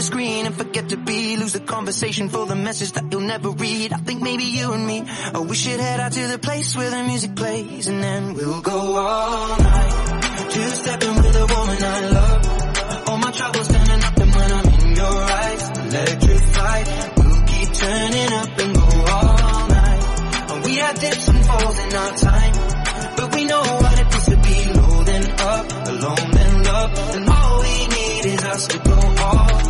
a screen and forget to be. Lose the conversation for the message that you'll never read. I think maybe you and me, oh, we should head out to the place where the music plays and then we'll go all night. Two stepping with a woman I love. All my troubles standing up and when I'm in your eyes, electrified. We'll keep turning up and go all night. And we had dips and falls in our time, but we know what it is to be low then up, alone then love, and all we need is us to go all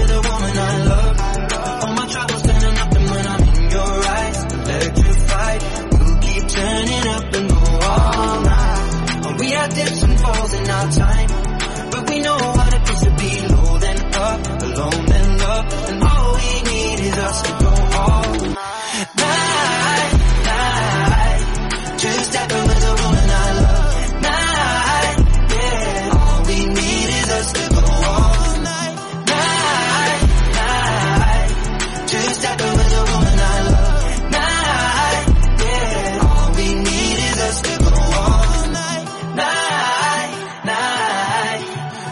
unfolds in our time. But we know what it feels to be low then up, alone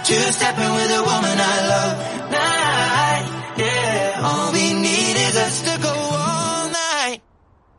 Two-stepping with a woman